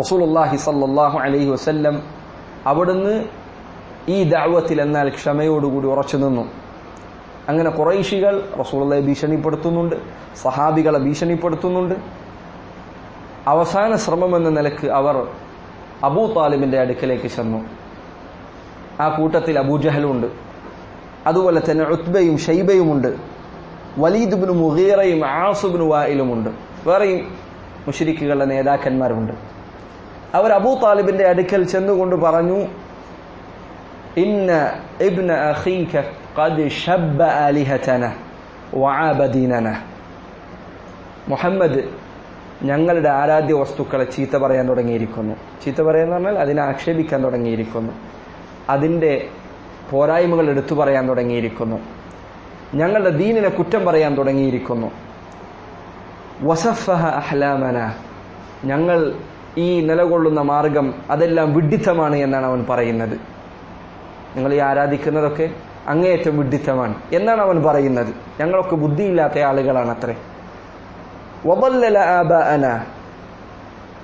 റസൂലുള്ളാഹി സല്ലാഹു അലൈഹി വസ്ല്ലം അവിടുന്ന് ഈ ദഅവത്തിൽ എന്നാൽ ക്ഷമയോടുകൂടി ഉറച്ചു നിന്നു. അങ്ങനെ കുറൈശികൾ റസൂലുള്ളയെ ഭീഷണിപ്പെടുത്തുന്നുണ്ട് സഹാബികളെ ഭീഷണിപ്പെടുത്തുന്നുണ്ട്. അവസാന ശ്രമം എന്ന നിലയ്ക്ക് അവർ അബൂ താലിബിന്റെ അടുക്കലേക്ക് ചെന്നു. ആ കൂട്ടത്തിൽ അബൂജഹലുണ്ട് അതുപോലെ തന്നെ ഉത്ബയും ഷൈബയുമുണ്ട് വലീദുബിന് മുഹീറയും ആസുബിന് വായിലുമുണ്ട്. വേറെയും മുഷരിക്കുകളുടെ നേതാക്കന്മാരുണ്ട് അവർ അബൂ താലിബിന്റെ അടുക്കൽ ചെന്നുകൊണ്ട് പറഞ്ഞു ഇന്ന ഖദ് ഷബ്ബ മുഹമ്മദ് ഞങ്ങളുടെ ആരാധ്യ വസ്തുക്കളെ ചീത്ത പറയാൻ തുടങ്ങിയിരിക്കുന്നു. ചീത്ത പറയാന്ന് പറഞ്ഞാൽ അതിനെ ആക്ഷേപിക്കാൻ തുടങ്ങിയിരിക്കുന്നു. അതിന്റെ പോരായ്മകൾ എടുത്തു പറയാൻ തുടങ്ങിയിരിക്കുന്നു. ഞങ്ങളുടെ ദീനിനെ കുറ്റം പറയാൻ തുടങ്ങിയിരിക്കുന്നു. വസഫഹ അഹ്ലാമന. ഞങ്ങൾ ഈ നിലകൊള്ളുന്ന മാർഗം അതെല്ലാം വിഡിത്തമാണ് എന്നാണ് അവൻ പറയുന്നത്. നിങ്ങൾ ഈ ആരാധിക്കുന്നതൊക്കെ അങ്ങേയറ്റം വിഡിത്തമാണ് എന്നാണ് അവൻ പറയുന്നത്. ഞങ്ങളൊക്കെ ബുദ്ധിയില്ലാത്ത ആളുകളാണ് അത്രേ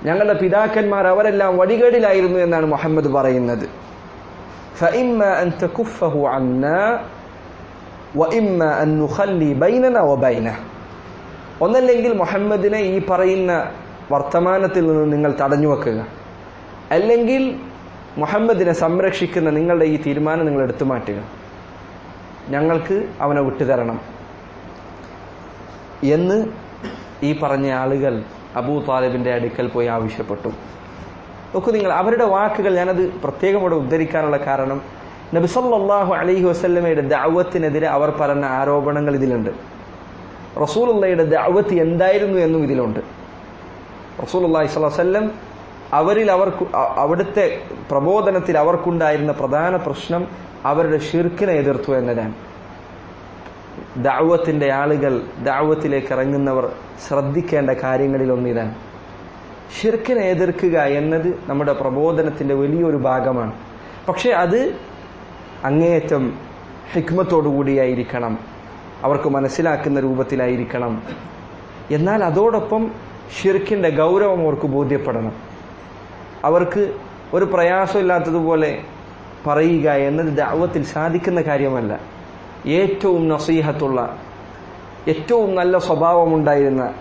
ഞങ്ങളുടെ പിതാക്കന്മാർ അവരെല്ലാം വഴികേടിലായിരുന്നു എന്നാണ് മുഹമ്മദ് പറയുന്നത്. ഒന്നല്ലെങ്കിൽ മുഹമ്മദിനെ ഈ പറയുന്ന വർത്തമാനത്തിൽ നിന്ന് നിങ്ങൾ തടഞ്ഞു വെക്കുക. അല്ലെങ്കിൽ മുഹമ്മദിനെ സംരക്ഷിക്കുന്ന നിങ്ങളുടെ ഈ തീരുമാനം നിങ്ങൾ എടുത്തു മാറ്റുക. ഞങ്ങൾക്ക് അവനെ വിട്ടുതരണം. എന്ന് ഈ പറഞ്ഞ ആളുകൾ അബൂ താലിബിന്റെ അടുക്കൽ പോയി ആവശ്യപ്പെട്ടു. നോക്കൂ നിങ്ങൾ അവരുടെ വാക്കുകൾ ഞാനത് പ്രത്യേകം ഇവിടെ ഉദ്ധരിക്കാനുള്ള കാരണം നബിസല്ലാഹു അലൈഹി വസല്ലമയുടെ ദഅവത്തിനെതിരെ അവർ പറഞ്ഞ ആരോപണങ്ങൾ ഇതിലുണ്ട്. റസൂലുള്ളയുടെ ദഅവത്ത് എന്തായിരുന്നു എന്നും ഇതിലുണ്ട്. അലൈഹി വസല്ലം അവരിൽ അവർക്ക് അവിടുത്തെ പ്രബോധനത്തിൽ അവർക്കുണ്ടായിരുന്ന പ്രധാന പ്രശ്നം അവരുടെ ഷിർക്കിനെ എതിർത്തു എന്നതാണ്. ദാവത്തിന്റെ ആളുകൾ ദാവത്തിലേക്ക് ഇറങ്ങുന്നവർ ശ്രദ്ധിക്കേണ്ട കാര്യങ്ങളിൽ ഒന്നിതാണ്. ഷിർക്കിനെ എതിർക്കുക എന്നത് നമ്മുടെ പ്രബോധനത്തിന്റെ വലിയൊരു ഭാഗമാണ്. പക്ഷെ അത് അങ്ങേയറ്റം ഹിക്മത്തോടുകൂടിയായിരിക്കണം. അവർക്ക് മനസ്സിലാക്കുന്ന രൂപത്തിലായിരിക്കണം. എന്നാൽ അതോടൊപ്പം ഷിർക്കിന്റെ ഗൗരവം അവർക്ക് ബോധ്യപ്പെടണം. അവർക്ക് ഒരു പ്രയാസമില്ലാത്തതുപോലെ പറയുക എന്നത് ദാവത്തിൽ സാധിക്കുന്ന കാര്യമല്ല. ഏറ്റവും നസീഹത്തുള്ള ഏറ്റവും നല്ല സ്വഭാവമുണ്ടായിരുന്ന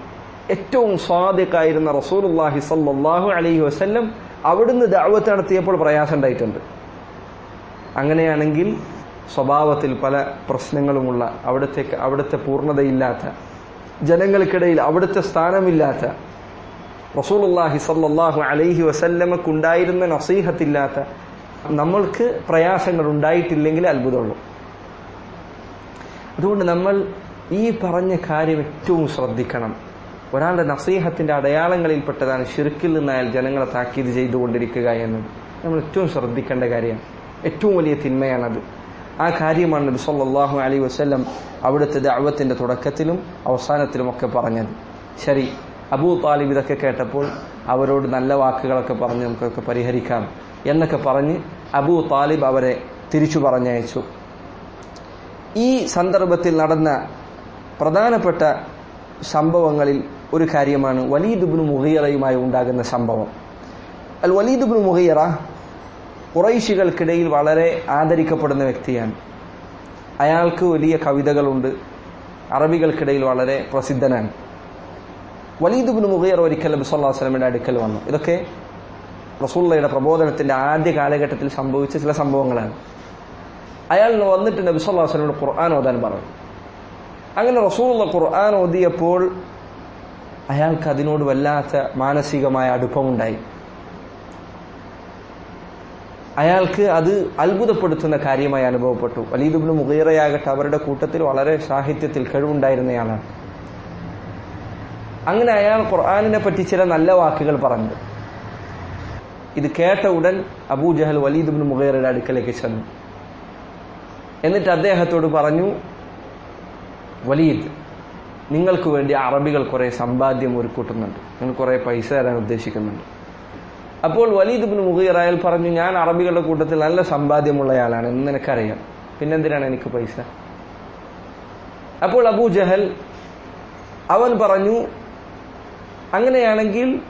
ഏറ്റവും സ്വാദിക്കായിരുന്ന റസൂലുല്ലാഹി സല്ലാഹു അലൈഹി വസ്ല്ലം അവിടുന്ന് ദാവത്ത് നടത്തിയപ്പോൾ പ്രയാസം ഉണ്ടായിട്ടുണ്ട്. അങ്ങനെയാണെങ്കിൽ സ്വഭാവത്തിൽ പല പ്രശ്നങ്ങളുമുള്ള അവിടുത്തെ അവിടുത്തെ പൂർണതയില്ലാത്ത ജനങ്ങൾക്കിടയിൽ അവിടുത്തെ സ്ഥാനമില്ലാത്ത റസൂലുള്ളാഹി സല്ലാഹു അലൈഹി വസല്ലമക്കുണ്ടായിരുന്ന നസീഹത്തില്ലാത്ത നമ്മൾക്ക് പ്രയാസങ്ങൾ ഉണ്ടായിട്ടില്ലെങ്കിൽ അത്ഭുതമുള്ളൂ. അതുകൊണ്ട് നമ്മൾ ഈ പറഞ്ഞ കാര്യം ഏറ്റവും ശ്രദ്ധിക്കണം. ഒരാളുടെ നസീഹത്തിന്റെ അടയാളങ്ങളിൽപ്പെട്ടതാണ് ഷിർക്കിൽ നിന്നായാൽ ജനങ്ങളെ താക്കീത് ചെയ്തുകൊണ്ടിരിക്കുക എന്നത്. നമ്മൾ ഏറ്റവും ശ്രദ്ധിക്കേണ്ട കാര്യമാണ് ഏറ്റവും വലിയ തിന്മയാണത്. ആ കാര്യമാണ് നബി സല്ലല്ലാഹു അലൈഹി വസല്ലം അവിടുത്തെ ദഅവത്തിന്റെ തുടക്കത്തിലും അവസാനത്തിലും ഒക്കെ പറഞ്ഞത്. ശരി അബൂ താലിബ് ഇതൊക്കെ കേട്ടപ്പോൾ അവരോട് നല്ല വാക്കുകളൊക്കെ പറഞ്ഞ് നമുക്കൊക്കെ പരിഹരിക്കാം എന്നൊക്കെ പറഞ്ഞ് അബൂ താലിബ് അവരെ തിരിച്ചു പറഞ്ഞയച്ചു. ഈ സന്ദർഭത്തിൽ നടന്ന പ്രധാനപ്പെട്ട സംഭവങ്ങളിൽ ഒരു കാര്യമാണ് വലീദുബിന് മുഹീറയുമായി ഉണ്ടാകുന്ന സംഭവം. അൽ വലീദുബിന് മുഹീറ കുറൈശികൾക്കിടയിൽ വളരെ ആദരിക്കപ്പെടുന്ന വ്യക്തിയാണ്. അയാൾക്ക് വലിയ കവിതകളുണ്ട്. അറബികൾക്കിടയിൽ വളരെ പ്രസിദ്ധനാണ്. വലീദുബിന് മുഹീർ ഒരിക്കൽ നബി സല്ലല്ലാഹു അലൈഹി വസല്ലമയുടെ അടുക്കൽ വന്നു. ഇതൊക്കെ റസൂള്ളയുടെ പ്രബോധനത്തിന്റെ ആദ്യ കാലഘട്ടത്തിൽ സംഭവിച്ച ചില സംഭവങ്ങളാണ്. അയാൾ വന്നിട്ട് നബി സല്ലല്ലാഹു അലൈഹി വസല്ലമയോട് ഖുർആൻ ഓതാൻ പറഞ്ഞു. അങ്ങനെ റസൂള്ള ഖുർആൻ ഓതിയപ്പോൾ അയാൾക്ക് അതിനോട് വല്ലാത്ത മാനസികമായ അടുപ്പമുണ്ടായി. അയാൾക്ക് അത് അത്ഭുതപ്പെടുത്തുന്ന കാര്യമായി അനുഭവപ്പെട്ടു. വലീദുബിന് മുഖീറയാകട്ടെ അവരുടെ കൂട്ടത്തിൽ വളരെ സാഹിത്യത്തിൽ കഴിവുണ്ടായിരുന്നയാളാണ്. അങ്ങനെ അയാൾ ഖുർആാനിനെ പറ്റി ചില നല്ല വാക്കുകൾ പറഞ്ഞു. ഇത് കേട്ട ഉടൻ അബൂ അബൂജഹൽ വലീദുബിന് മുഖീറയുടെ അടുക്കലേക്ക് ചെന്നു. എന്നിട്ട് അദ്ദേഹത്തോട് പറഞ്ഞു വലീദ് നിങ്ങൾക്ക് വേണ്ടി അറബികൾ കുറെ സമ്പാദ്യം ഒരുക്കൂട്ടുന്നുണ്ട്. നിങ്ങൾ കുറെ പൈസ തരാൻ ഉദ്ദേശിക്കുന്നുണ്ട്. അപ്പോൾ വലീദ് മുഗീർ അയാൾ പറഞ്ഞു ഞാൻ അറബികളുടെ കൂട്ടത്തിൽ നല്ല സമ്പാദ്യമുള്ളയാളാണ് എന്ന് നിനക്കറിയാം. പിന്നെന്തിനാണ് എനിക്ക് പൈസ? അപ്പോൾ അബൂ ജഹൽ അവൻ പറഞ്ഞു അങ്ങനെയാണെങ്കിൽ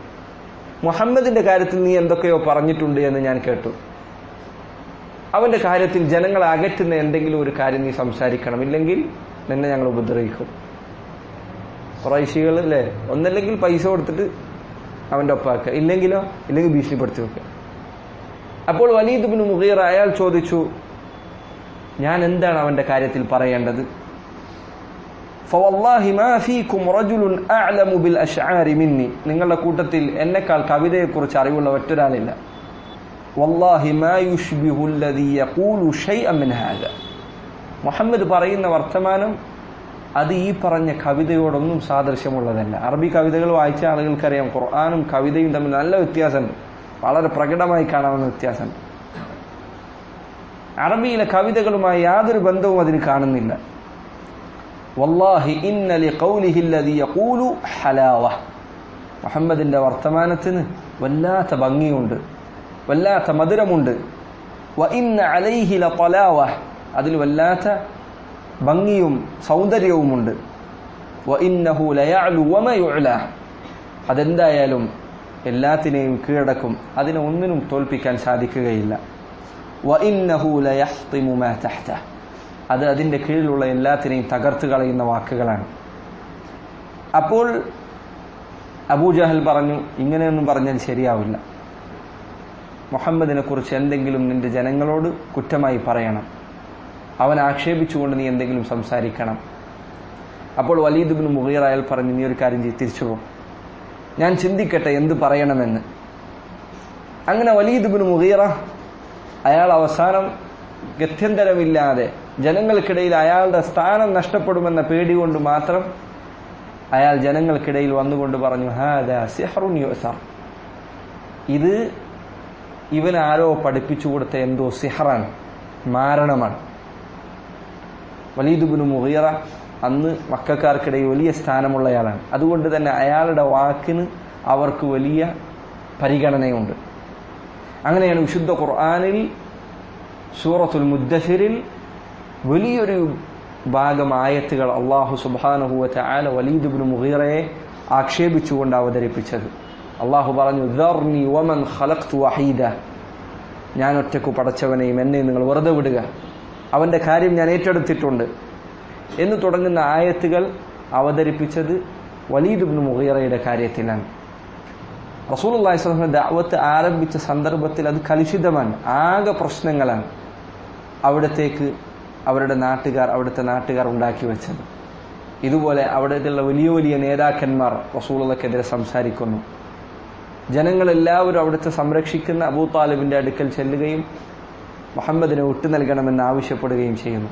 മുഹമ്മദിന്റെ കാര്യത്തിൽ നീ എന്തൊക്കെയോ പറഞ്ഞിട്ടുണ്ട് എന്ന് ഞാൻ കേട്ടു. അവന്റെ കാര്യത്തിൽ ജനങ്ങളെ അകറ്റുന്ന എന്തെങ്കിലും ഒരു കാര്യം നീ സംസാരിക്കണം. ഇല്ലെങ്കിൽ നിന്നെ ഞങ്ങൾ ഉപദ്രവിക്കും. പ്രൈശികൾ അല്ലേ? ഒന്നല്ലെങ്കിൽ പൈസ കൊടുത്തിട്ട് അവന്റെ ഒപ്പാക്കുക ഇല്ലെങ്കിലോ? ഇല്ലെങ്കിൽ ഭീഷണിപ്പെടുത്തി വെക്കുക അപ്പോൾ വലീദ് ബിൻ മുഹീർ അയാൾ ചോദിച്ചു ഞാൻ എന്താണ് അവന്റെ കാര്യത്തിൽ പറയേണ്ടത്? നിങ്ങളുടെ കൂട്ടത്തിൽ എന്നെക്കാൾ കവിതയെക്കുറിച്ച് അറിവുള്ള മറ്റൊരാളില്ല. മുഹമ്മദ് പറയുന്ന വർത്തമാനം അത് ഈ പറഞ്ഞ കവിതയോടൊന്നും സാദൃശ്യമുള്ളതല്ല. അറബി കവിതകൾ വായിച്ച ആളുകൾക്കറിയാം ഖുർആാനും കവിതയും തമ്മിൽ നല്ല വ്യത്യാസമുണ്ട്. വളരെ പ്രകടമായി കാണാവുന്ന വ്യത്യാസമുണ്ട്. അറബിയിലെ കവിതകളുമായി യാതൊരു ബന്ധവും അതിന് കാണുന്നില്ല. വല്ലാഹി വർത്തമാനത്തിന് വല്ലാത്ത ഭംഗിയുണ്ട്. വല്ലാത്ത മധുരമുണ്ട്. വ അതിൽ വല്ലാത്ത ഭംഗിയും സൗന്ദര്യവുമുണ്ട്. അതെന്തായാലും എല്ലാത്തിനെയും കീഴടക്കും. അതിനെ ഒന്നിനും തോൽപ്പിക്കാൻ സാധിക്കുകയില്ല. അത് അതിന്റെ കീഴിലുള്ള എല്ലാത്തിനെയും തകർത്ത് കളയുന്ന വാക്കുകളാണ്. അപ്പോൾ അബൂജഹൽ പറഞ്ഞു ഇങ്ങനെയൊന്നും പറഞ്ഞാൽ ശരിയാവില്ല. മുഹമ്മദിനെ കുറിച്ച് എന്തെങ്കിലും നിന്റെ ജനങ്ങളോട് കുറ്റമായി പറയണം. അവൻ ആക്ഷേപിച്ചുകൊണ്ട് നീ എന്തെങ്കിലും സംസാരിക്കണം. അപ്പോൾ വലീദ് ബിൻ മുഗീർ അയാൾ പറഞ്ഞു നീ ഒരു കാര്യം ചെയ്ത് തിരിച്ചു പോ. ഞാൻ ചിന്തിക്കട്ടെ എന്ത് പറയണമെന്ന്. അങ്ങനെ വലീദ് ബിൻ മുഗീറ അയാൾ അവസാനം ഗത്യന്തരമില്ലാതെ ജനങ്ങൾക്കിടയിൽ അയാളുടെ സ്ഥാനം നഷ്ടപ്പെടുമെന്ന പേടി കൊണ്ട് മാത്രം അയാൾ ജനങ്ങൾക്കിടയിൽ വന്നുകൊണ്ട് പറഞ്ഞു ഹാദാ ഇത് ഇവൻ ആരോ പഠിപ്പിച്ചു കൊടുത്ത എന്തോ സിഹറാണ് മാരണമാണ്. വലീദുബിന് മുഹീറ അന്ന് മക്കാർക്കിടയിൽ വലിയ സ്ഥാനമുള്ളയാളാണ്. അതുകൊണ്ട് തന്നെ അയാളുടെ വാക്കിന് അവർക്ക് വലിയ പരിഗണനയുണ്ട്. അങ്ങനെയാണ് വിശുദ്ധ ഖുർആാനിൽ സൂറത്തുൽ മുദ്ദസിരിൽ വലിയൊരു ഭാഗം ആയത്തുകൾ അള്ളാഹു സുബാനഹുവറ്റ ആല വലീദുബിന് മുഹീറയെ ആക്ഷേപിച്ചുകൊണ്ട് അവതരിപ്പിച്ചത്. അള്ളാഹു പറഞ്ഞു ഞാൻ ഒറ്റക്കു പടച്ചവനെയും എന്നെ നിങ്ങൾ വെറുതെ വിടുക. അവന്റെ കാര്യം ഞാൻ ഏറ്റെടുത്തിട്ടുണ്ട്. എന്ന് തുടങ്ങുന്ന ആയത്തുകൾ അവതരിപ്പിച്ചത് വലീദുബിന് മുഹീറയുടെ കാര്യത്തിലാണ്. റസൂൽ അള്ളാഹിസ്ലാമിന്റെ ദാവത്ത് ആരംഭിച്ച സന്ദർഭത്തിൽ അത് കലുഷിതമാണ് ആകെ പ്രശ്നങ്ങളാണ് അവിടത്തേക്ക് അവരുടെ നാട്ടുകാർ അവിടുത്തെ നാട്ടുകാർ ഉണ്ടാക്കി വെച്ചത്. ഇതുപോലെ അവിടത്തുള്ള വലിയ വലിയ നേതാക്കന്മാർ റസൂളക്കെതിരെ സംസാരിക്കുന്നു. ജനങ്ങളെല്ലാവരും അവിടുത്തെ സംരക്ഷിക്കുന്ന അബൂ താലിബിന്റെ അടുക്കൽ ചെല്ലുകയും മുഹമ്മദിനെ വിട്ടു നൽകണമെന്ന് ആവശ്യപ്പെടുകയും ചെയ്യുന്നു.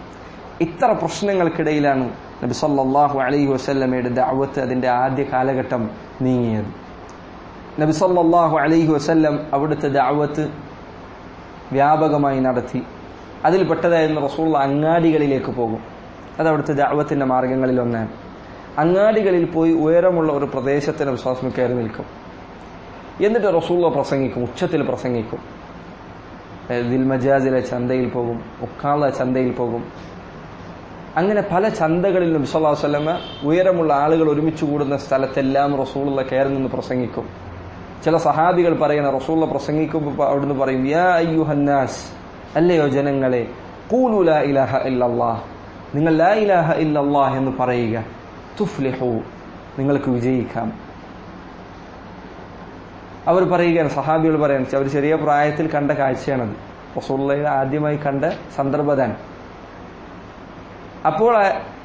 ഇത്ര പ്രശ്നങ്ങൾക്കിടയിലാണ് നബി സല്ലാഹു അലൈഹി വസ്ല്ലമയുടെ ദാവത്ത് അതിന്റെ ആദ്യ കാലഘട്ടം നീങ്ങിയത്. നബി സല്ലാഹു അലൈഹി വസ്ല്ലം അവിടുത്തെ ദാവത്ത് വ്യാപകമായി നടത്തി. അതിൽപ്പെട്ടതായിരുന്നു റസൂൾ അങ്ങാടികളിലേക്ക് പോകും. അത് അവിടുത്തെ ദാവത്തിന്റെ മാർഗങ്ങളിൽ ഒന്നാണ്. അങ്ങാടികളിൽ പോയി ഉയരമുള്ള ഒരു പ്രദേശത്തിന് വിശ്വാസം കയറി നിൽക്കും. എന്നിട്ട് റസൂള്ള പ്രസംഗിക്കും ഉച്ചത്തിൽ പ്രസംഗിക്കും. ദിൽമജാസിലെ ചന്തയിൽ പോകും ഉക്കാള ചന്തയിൽ പോകും. അങ്ങനെ പല ചന്തകളിലും അലൈഹി വസല്ലമ ഉയരമുള്ള ആളുകൾ ഒരുമിച്ച് കൂടുന്ന സ്ഥലത്തെല്ലാം റസൂളുള്ള കയറി നിന്ന് പ്രസംഗിക്കും. ചില സഹാബികൾ പറയുന്ന റസൂള്ള പ്രസംഗിക്കുമ്പോൾ അവിടുന്ന് പറയും യാ അയ്യുഹന്നാസ് അല്ലയോ ജനങ്ങളെ ഖൂലു ലാ ഇലാഹ ഇല്ലല്ലാഹ് നിങ്ങൾ ലാ ഇലാഹ ഇല്ലല്ലാഹ് എന്ന് പറയുക. തുഫ്ലിഹു നിങ്ങൾക്ക് വിജയിക്കാം. അവർ പറയുകയാണ് സഹാബികൾ പറയാൻ അവർ ചെറിയ പ്രായത്തിൽ കണ്ട കാഴ്ചയാണത്. റസൂള്ളയുടെ ആദ്യമായി കണ്ട സന്ദർഭതാണ് അപ്പോൾ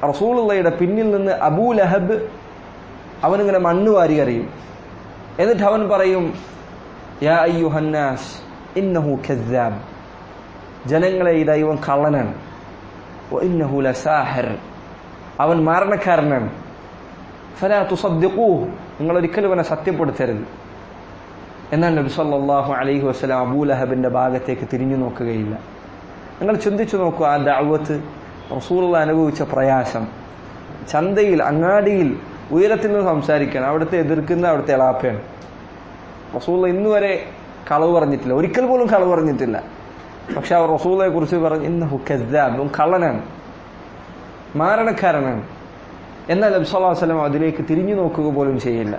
റസൂളുള്ളയുടെ പിന്നിൽ നിന്ന് അബൂ ലഹബ് അവനിങ്ങനെ മണ്ണ് വാരി അറിയും എന്നിട്ട് അവൻ പറയും യാ ഇന്നഹു ജനങ്ങളെ ഇതാ ഇവൻ കള്ളനാണ്. ഇന്നഹു അവൻ മാരണക്കാരനാണ്. ഫലാ നിങ്ങൾ ഒരിക്കലും അവനെ സത്യപ്പെടുത്തരുത്. എന്നാൽ നബി സല്ലല്ലാഹു അലൈഹി വസല്ലം അബൂലഹബിന്റെ ഭാഗത്തേക്ക് തിരിഞ്ഞു നോക്കുകയില്ല. നിങ്ങൾ ചിന്തിച്ചു നോക്കൂ ആ ദഅവത്ത് റസൂലുള്ള അനുഭവിച്ച പ്രയാസം. ചന്തയിൽ അങ്ങാടിയിൽ ഉയരത്തിൽ നിന്ന് സംസാരിക്കണം. അവിടുത്തെ എതിർക്കുന്ന അവിടുത്തെ എളാപ്പയാണ്. റസൂള്ള ഇന്ന് വരെ കളവ് പറഞ്ഞിട്ടില്ല. ഒരിക്കൽ പോലും കളവ് പറഞ്ഞിട്ടില്ല. പക്ഷെ അവർ റസൂളെ കുറിച്ച് പറഞ്ഞു ഇന്ന് ഹുക്കദ്ദാബും കള്ളനാണ്. മാരണക്കാരനാണ്. എന്നാൽ നബി സല്ലല്ലാഹു അലൈഹി വസല്ലം അതിലേക്ക് തിരിഞ്ഞു നോക്കുക പോലും ചെയ്യില്ല.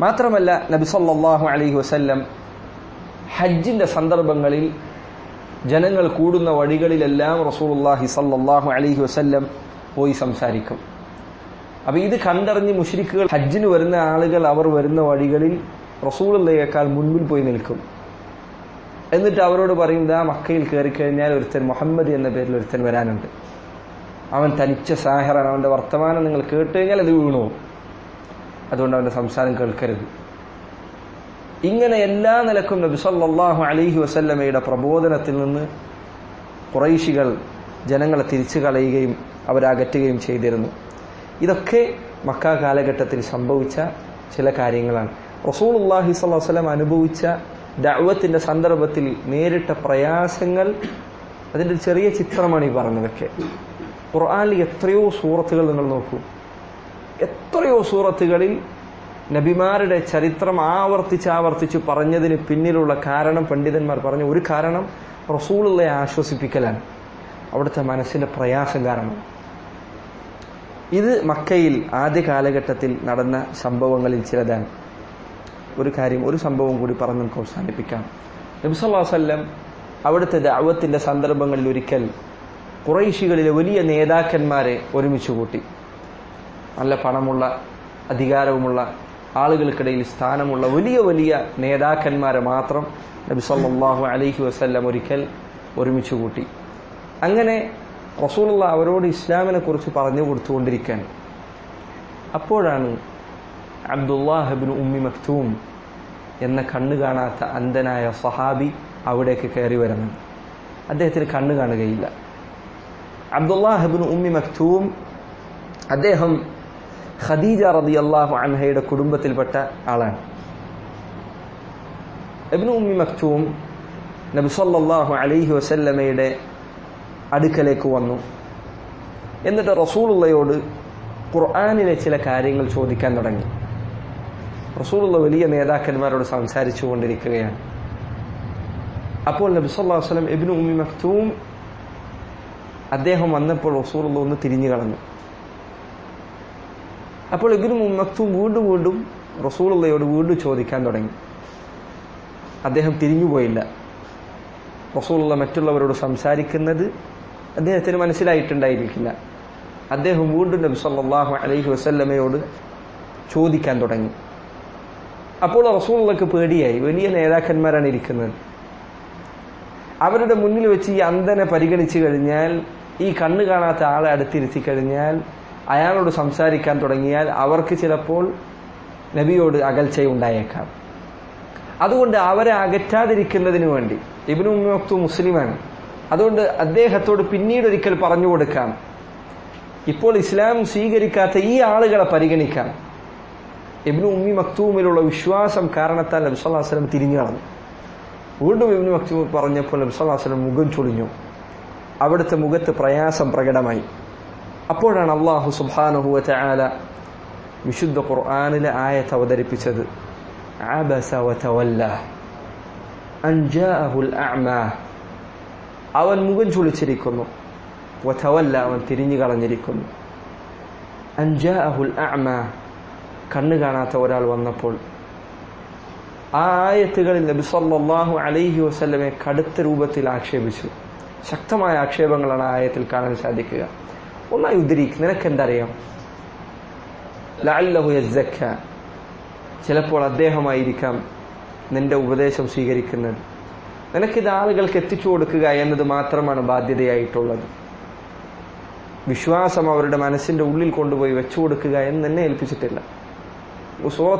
മാത്രമല്ല നബി സല്ലല്ലാഹു അലൈഹി വസല്ലം ഹജ്ജിന്റെ സന്ദർഭങ്ങളിൽ ജനങ്ങൾ കൂടുന്ന വഴികളിലെല്ലാം റസൂലുള്ളാഹി സല്ലാഹു അലൈഹി വസല്ലം പോയി സംസാരിക്കും. അപ്പൊ ഇത് കണ്ടറിഞ്ഞ് മുഷരിക്കുകൾ ഹജ്ജിന് വരുന്ന ആളുകൾ അവർ വരുന്ന വഴികളിൽ റസൂലുള്ളയേക്കാൾ മുൻപിൽ പോയി നിൽക്കും. എന്നിട്ട് അവരോട് പറയും ദാ മക്കയിൽ കയറിക്കഴിഞ്ഞാൽ ഒരുത്തൻ മുഹമ്മദ് എന്ന പേരിൽ ഒരുത്തൻ വരാനുണ്ട്. അവൻ തനിച്ച സാഹറാണ് അവന്റെ വർത്തമാനം നിങ്ങൾ കേട്ട് കഴിഞ്ഞാൽ അത് വീണു അതുകൊണ്ട് അവന്റെ സംസാരം കേൾക്കരുത്. ഇങ്ങനെ എല്ലാ നിലക്കും നബി സല്ലാഹു അലൈഹി വസല്ലമയുടെ പ്രബോധനത്തിൽ നിന്ന് കുറൈശികൾ ജനങ്ങളെ തിരിച്ചു കളയുകയും അവരകറ്റുകയും ചെയ്തിരുന്നു. ഇതൊക്കെ മക്ക കാലഘട്ടത്തിൽ സംഭവിച്ച ചില കാര്യങ്ങളാണ്. റസൂൾ അള്ളാഹി വസല്ലം അനുഭവിച്ച ദഅവത്തിന്റെ സന്ദർഭത്തിൽ നേരിട്ട പ്രയാസങ്ങൾ അതിന്റെ ചെറിയ ചിത്രമാണ് ഈ പറഞ്ഞതൊക്കെ. ഖുർആാനിൽ എത്രയോ സൂറത്തുകൾ നിങ്ങൾ നോക്കൂ. എത്രയോ സൂറത്തുകളിൽ നബിമാരുടെ ചരിത്രം ആവർത്തിച്ച് ആവർത്തിച്ച് പറഞ്ഞതിന് പിന്നിലുള്ള കാരണം പണ്ഡിതന്മാർ പറഞ്ഞു ഒരു കാരണം റസൂളുള്ളെ ആശ്വസിപ്പിക്കലാണ്. അവിടുത്തെ മനസ്സിന്റെ പ്രയാസം കാരണം. ഇത് മക്കയിൽ ആദ്യ കാലഘട്ടത്തിൽ നടന്ന സംഭവങ്ങളിൽ ചിലതാണ്. ഒരു കാര്യം ഒരു സംഭവം കൂടി പറഞ്ഞ് നമുക്ക് അവസാനിപ്പിക്കാം. നബിസല്ലാ വല്ലം അവിടുത്തെ ദാവത്തിന്റെ സന്ദർഭങ്ങളിൽ ഒരിക്കൽ കുറൈശികളിലെ വലിയ നേതാക്കന്മാരെ ഒരുമിച്ച് കൂട്ടി. നല്ല പണമുള്ള അധികാരവുമുള്ള ആളുകൾക്കിടയിൽ സ്ഥാനമുള്ള വലിയ വലിയ നേതാക്കന്മാരെ മാത്രം നബി സല്ലാഹു അലൈഹി വസ്ല്ലാം ഒരിക്കൽ ഒരുമിച്ച് കൂട്ടി. അങ്ങനെ റസൂലുള്ള അവരോട് ഇസ്ലാമിനെ കുറിച്ച് പറഞ്ഞു കൊടുത്തുകൊണ്ടിരിക്കാൻ അപ്പോഴാണ് അബ്ദുല്ലാഹബിൻ ഉമ്മി മക്തൂം എന്ന കണ്ണു കാണാത്ത അന്ധനായ സഹാബി അവിടേക്ക് കയറി വരുന്നത്. അദ്ദേഹത്തിന് കണ്ണു കാണുകയില്ല. അബ്ദുല്ലാഹബിൻ ഉമ്മി മക്തൂം അദ്ദേഹം ഖദീജ റതി അള്ളാഹു അൻഹയുടെ കുടുംബത്തിൽപ്പെട്ട ആളാണ്. എബ്നു ഉമ്മി മക്തൂം നബി സല്ലാഹു അലൈഹി വസല്ലമയുടെ അടുക്കലേക്ക് വന്നു. എന്നിട്ട് റസൂളുള്ളയോട് ഖുർആാനിലെ ചില കാര്യങ്ങൾ ചോദിക്കാൻ തുടങ്ങി. റസൂലുള്ള വലിയ നേതാക്കന്മാരോട് സംസാരിച്ചു കൊണ്ടിരിക്കുകയാണ്. അപ്പോൾ നബി സല്ലല്ലാഹു അലൈഹി വസല്ലം ഇബ്നു ഉമ്മി മക്തൂം അദ്ദേഹം വന്നപ്പോൾ റസൂലുള്ള ഒന്ന് തിരിഞ്ഞു കളഞ്ഞു അപ്പോൾ ഇബിനു മക്തൂം വീണ്ടും വീണ്ടും റസൂലുള്ളയോട് വീണ്ടും ചോദിക്കാൻ തുടങ്ങി. അദ്ദേഹം തിരിഞ്ഞുപോയില്ല റസൂലുള്ള മറ്റുള്ളവരോട് സംസാരിക്കുന്നത് അദ്ദേഹത്തിന് മനസ്സിലായിട്ടുണ്ടായിരിക്കില്ല. അദ്ദേഹം വീണ്ടും നബി സല്ലാഹു അലൈഹി വസല്ലമയോട് ചോദിക്കാൻ തുടങ്ങി. അപ്പോൾ റസൂലുള്ളക്ക് പേടിയായി. വലിയ നേതാക്കന്മാരാണ് ഇരിക്കുന്നത്. അവരുടെ മുന്നിൽ വെച്ച് ഈ അന്ധനെ പരിഗണിച്ചു കഴിഞ്ഞാൽ ഈ കണ്ണു കാണാത്ത ആളെ അടുത്തിരുത്തി കഴിഞ്ഞാൽ അയാളോട് സംസാരിക്കാൻ തുടങ്ങിയാൽ അവർക്ക് ചിലപ്പോൾ നബിയോട് അകൽച്ചയുണ്ടായേക്കാം അതുകൊണ്ട് അവരെ അകറ്റാതിരിക്കുന്നതിന് വേണ്ടി ഇബിനു ഉമ്മക്തു മുസ്ലിമാണ്. അതുകൊണ്ട് അദ്ദേഹത്തോട് പിന്നീട് ഒരിക്കൽ പറഞ്ഞു കൊടുക്കാം. ഇപ്പോൾ ഇസ്ലാം സ്വീകരിക്കാത്ത ഈ ആളുകളെ പരിഗണിക്കാം. ഇബ്നു ഉമ്മി മക്തൂമിലുള്ള വിശ്വാസം കാരണത്താൽ നബി സല്ലല്ലാഹു അലൈഹി വസല്ലം തിരിഞ്ഞു കളഞ്ഞു വീണ്ടും ഇബ്നു മക്തൂം പറഞ്ഞപ്പോൾ നബി സല്ലല്ലാഹു അലൈഹി വസല്ലം മുഖം ചൊളിഞ്ഞു. അവിടുത്തെ മുഖത്ത് പ്രയാസം പ്രകടമായി. അപ്പോഴാണ് അള്ളാഹു സുബ്ഹാനഹു വതആല വിശുദ്ധ ഖുർആാനിലെ ആയത്ത് അവതരിപ്പിച്ചത്. അവൻ മുഖം ചുളിച്ചിരിക്കുന്നു. വതവല്ല അവൻ തിരിഞ്ഞു കളഞ്ഞിരിക്കുന്നു. അൻ ജാഅഹുൽ അമ കണ്ണു കാണാത്ത ഒരാൾ വന്നപ്പോൾ ആ ആയത്തുകളിൽ നബി സല്ലല്ലാഹു അലൈഹി വസല്ലമെ കടുത്ത രൂപത്തിൽ ആക്ഷേപിച്ചു. ശക്തമായ ആക്ഷേപങ്ങളാണ് ആയത്തിൽ കാണാൻ സാധിക്കുക. ഒന്നായി ഉദ്ധരിക്ക്. നിനക്കെന്തറിയാം? ലഅല്ലഹു യസ്സക്ക. ചിലപ്പോൾ അദ്ദേഹമായിരിക്കാം നിന്റെ ഉപദേശം സ്വീകരിക്കുന്നത്. നിനക്കിത് ആളുകൾക്ക് എത്തിച്ചു കൊടുക്കുക എന്നത് മാത്രമാണ് ബാധ്യതയായിട്ടുള്ളത്. വിശ്വാസം അവരുടെ മനസ്സിന്റെ ഉള്ളിൽ കൊണ്ടുപോയി വെച്ചു കൊടുക്കുക എന്ന് എന്നെ ഏൽപ്പിച്ചിട്ടില്ല.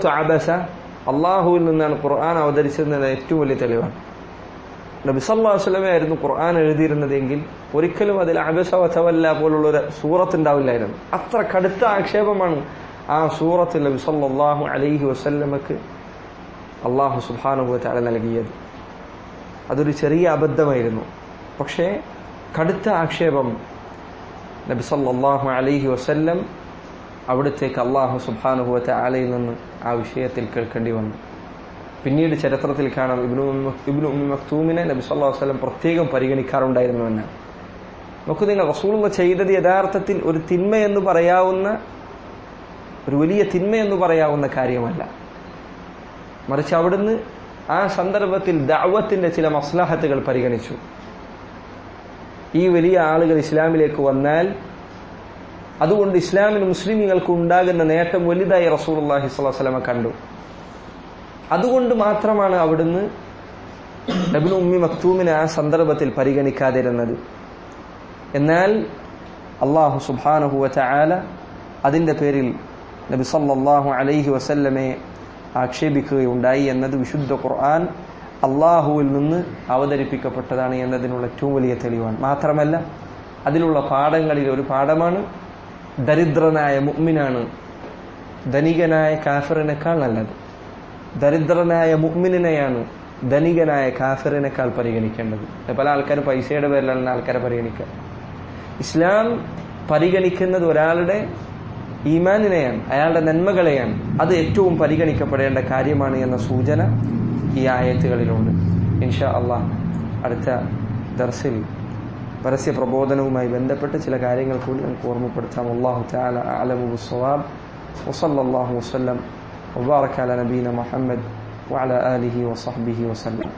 ആബസ അള്ളാഹുവിൽ നിന്നാണ് ഖുർആൻ അവതരിച്ചതെന്ന് ഏറ്റവും വലിയ തെളിവാണ്. നബി സല്ലല്ലാഹു അലൈഹി വസല്ലമ ഖുർആൻ എഴുതിയിരുന്നതെങ്കിൽ ഒരിക്കലും അതിൽ അബസ പോലുള്ളൊരു പോലുള്ള ഒരു സൂറത്ത് ഉണ്ടാവില്ലായിരുന്നു. അത്ര കടുത്ത ആക്ഷേപമാണ് ആ സൂറത്ത് നബി സല്ലല്ലാഹു അലൈഹി വസല്ലമക്ക് അള്ളാഹു സുബ്ഹാനഹു വതആല നൽകിയത്. അതൊരു ചെറിയ അബദ്ധമായിരുന്നു. പക്ഷേ കടുത്ത ആക്ഷേപം നബി സല്ലല്ലാഹു അലൈഹി വസല്ലം അവിടത്തേക്ക് അള്ളാഹു സുബ്ഹാനഹു ആലയിൽ നിന്ന് ആ വിഷയത്തിൽ കേൾക്കേണ്ടി വന്നു. പിന്നീട് ചരിത്രത്തിൽ കാണാം ഇബ്നു ഇബ്നു ഉമ്മി മക്തൂമിനെ നബി സ്വല്ലല്ലാഹു അലൈഹി വസല്ലം പ്രത്യേകം പരിഗണിക്കാറുണ്ടായിരുന്നു എന്നാണ് നോക്കൂ നിങ്ങൾ റസൂലുള്ള ചെയ്തത് യഥാർത്ഥത്തിൽ ഒരു തിന്മ എന്ന് പറയാവുന്ന ഒരു വലിയ തിന്മ എന്ന് പറയാവുന്ന കാര്യമല്ല. മറിച്ച് അവിടുന്ന് ആ സന്ദർഭത്തിൽ ദഅവത്തിന്റെ ചില മസ്ലഹത്തുകൾ പരിഗണിച്ചു. ഈ വലിയ ആളുകൾ ഇസ്ലാമിലേക്ക് വന്നാൽ അതുകൊണ്ട് ഇസ്ലാമിന് മുസ്ലിമുകൾക്ക് ഉണ്ടാകുന്ന നേട്ടം വലുതായി സ്വല്ലല്ലാഹു അലൈഹി വസല്ലമ കണ്ടു. അതുകൊണ്ട് മാത്രമാണ് അവിടുന്ന് നബിന് ഉമ്മി മക്തൂമിനെ ആ സന്ദർഭത്തിൽ പരിഗണിക്കാതിരുന്നത്. എന്നാൽ അള്ളാഹു സുബ്ഹാനഹു വതആല അതിന്റെ പേരിൽ നബി സല്ലാഹു അലൈഹി വസല്ലമെ ആക്ഷേപിക്കുകയുണ്ടായി എന്നത് വിശുദ്ധ ഖുർആൻ അള്ളാഹുവിൽ നിന്ന് അവതരിപ്പിക്കപ്പെട്ടതാണ് എന്നതിനുള്ള ഏറ്റവും വലിയ തെളിവാണ്. മാത്രമല്ല അതിലുള്ള പാഠങ്ങളിൽ ഒരു പാഠമാണ് ദരിദ്രനായ മുഅ്മിനാണ് ധനികനായ കാഫിറിനേക്കാൾ നല്ലത്. ദരിദ്രനായ മുഗ്മിനെയാണ് ധനികനായ കാഫിറിനേക്കാൾ പരിഗണിക്കേണ്ടത്. പല ആൾക്കാരും പൈസയുടെ പേരിലാണ് ആൾക്കാരെ പരിഗണിക്കുക. ഇസ്ലാം പരിഗണിക്കുന്നത് ഒരാളുടെ ഈമാനിനെയാണ് അയാളുടെ നന്മകളെയാണ്. അത് ഏറ്റവും പരിഗണിക്കപ്പെടേണ്ട കാര്യമാണ് എന്ന സൂചന ഈ ആയത്തുകളിലുണ്ട്. ഇൻഷാ അള്ളാഹ് അടുത്ത ദർസിൽ പരസ്യ പ്രബോധനവുമായി ബന്ധപ്പെട്ട് ചില കാര്യങ്ങൾ കൂടി നമുക്ക് ഓർമ്മപ്പെടുത്താം. അള്ളാഹു താല അലബു സ്വാബ് വസല്ലാഹു വസ്ലം وبارك على نبينا محمد وعلى آله وصحبه وسلم.